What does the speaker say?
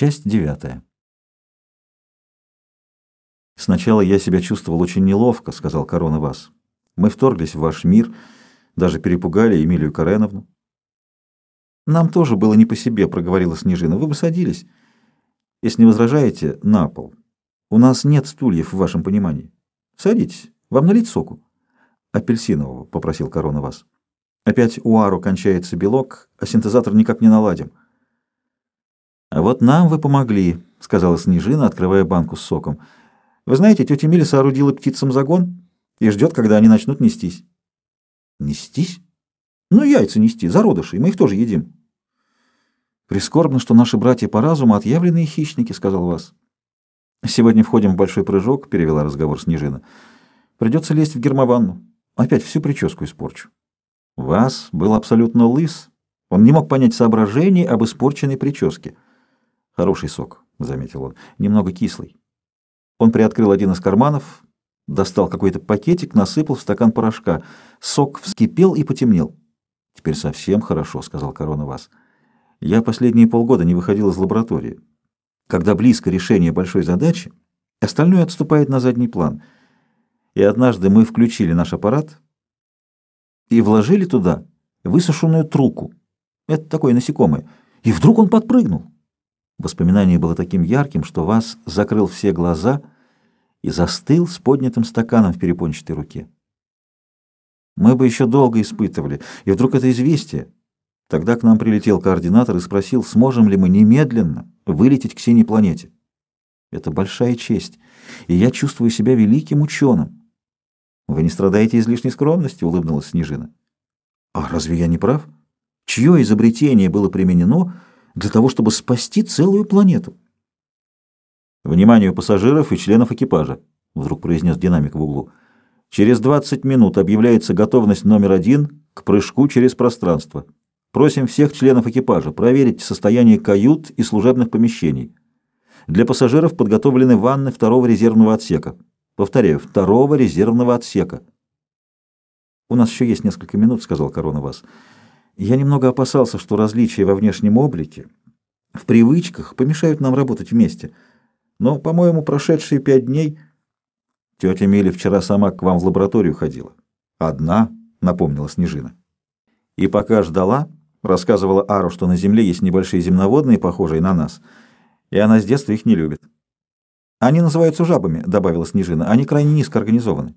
Часть девятая. «Сначала я себя чувствовал очень неловко», — сказал Корона Вас. «Мы вторглись в ваш мир, даже перепугали Эмилию Кареновну». «Нам тоже было не по себе», — проговорила Снежина. «Вы бы садились. Если не возражаете, на пол. У нас нет стульев в вашем понимании. Садитесь. Вам налить соку?» «Апельсинового», — попросил Корона Вас. «Опять у Ару кончается белок, а синтезатор никак не наладим». «А вот нам вы помогли», — сказала Снежина, открывая банку с соком. «Вы знаете, тетя Миля соорудила птицам загон и ждет, когда они начнут нестись». «Нестись? Ну, яйца нести, зародыши, мы их тоже едим». «Прискорбно, что наши братья по разуму отъявленные хищники», — сказал Вас. «Сегодня входим в большой прыжок», — перевела разговор Снежина. «Придется лезть в гермованну. Опять всю прическу испорчу». Вас был абсолютно лыс. Он не мог понять соображений об испорченной прическе. Хороший сок, заметил он, немного кислый. Он приоткрыл один из карманов, достал какой-то пакетик, насыпал в стакан порошка. Сок вскипел и потемнел. Теперь совсем хорошо, сказал Корона Вас. Я последние полгода не выходил из лаборатории. Когда близко решение большой задачи, остальное отступает на задний план. И однажды мы включили наш аппарат и вложили туда высушенную труку. Это такое насекомое. И вдруг он подпрыгнул. Воспоминание было таким ярким, что Вас закрыл все глаза и застыл с поднятым стаканом в перепончатой руке. Мы бы еще долго испытывали, и вдруг это известие. Тогда к нам прилетел координатор и спросил, сможем ли мы немедленно вылететь к синей планете. Это большая честь, и я чувствую себя великим ученым. Вы не страдаете излишней скромности, улыбнулась Снежина. А разве я не прав? Чье изобретение было применено для того, чтобы спасти целую планету. «Вниманию пассажиров и членов экипажа», — вдруг произнес динамик в углу. «Через 20 минут объявляется готовность номер один к прыжку через пространство. Просим всех членов экипажа проверить состояние кают и служебных помещений. Для пассажиров подготовлены ванны второго резервного отсека. Повторяю, второго резервного отсека». «У нас еще есть несколько минут», — сказал Корона Вас. Я немного опасался, что различия во внешнем облике, в привычках помешают нам работать вместе. Но, по-моему, прошедшие пять дней... Тетя Миля вчера сама к вам в лабораторию ходила. Одна, напомнила Снежина. И пока ждала, рассказывала Ару, что на Земле есть небольшие земноводные, похожие на нас, и она с детства их не любит. Они называются жабами, добавила Снежина. Они крайне низко организованы.